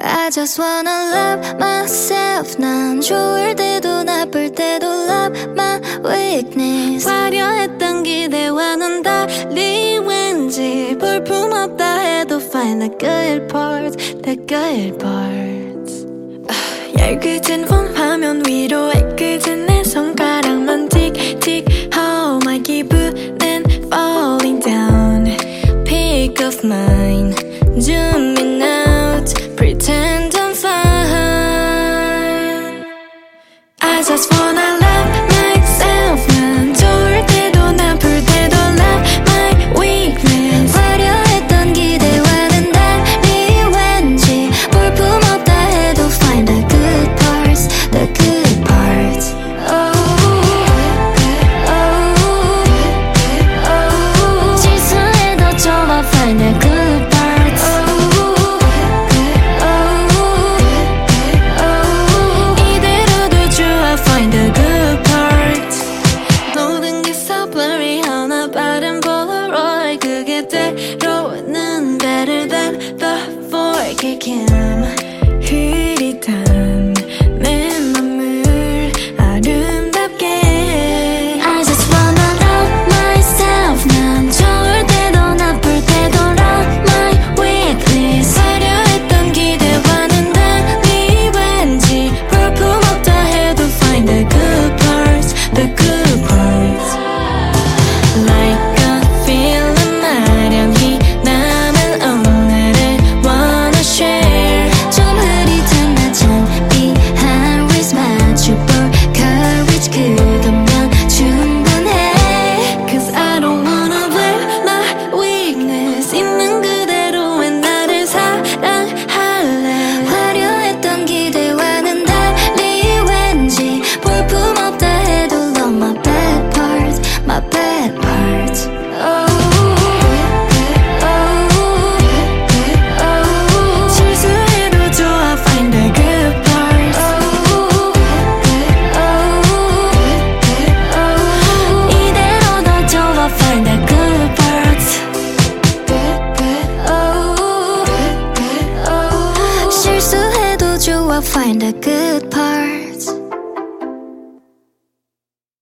I just wanna love myself 난 좋을 때도 나쁠 때도 love my weakness 화려했던 기대와는 달리 왠지 볼품없다 해도 find the good parts the good parts 얇그진 원 화면 위로 애꿎은 내 손가락만 틱틱 How my 기분은 falling down Pick of mine eyes, I just wanna 빠른 Polaroid 그게 때로 better than the fork him I'll find a good part.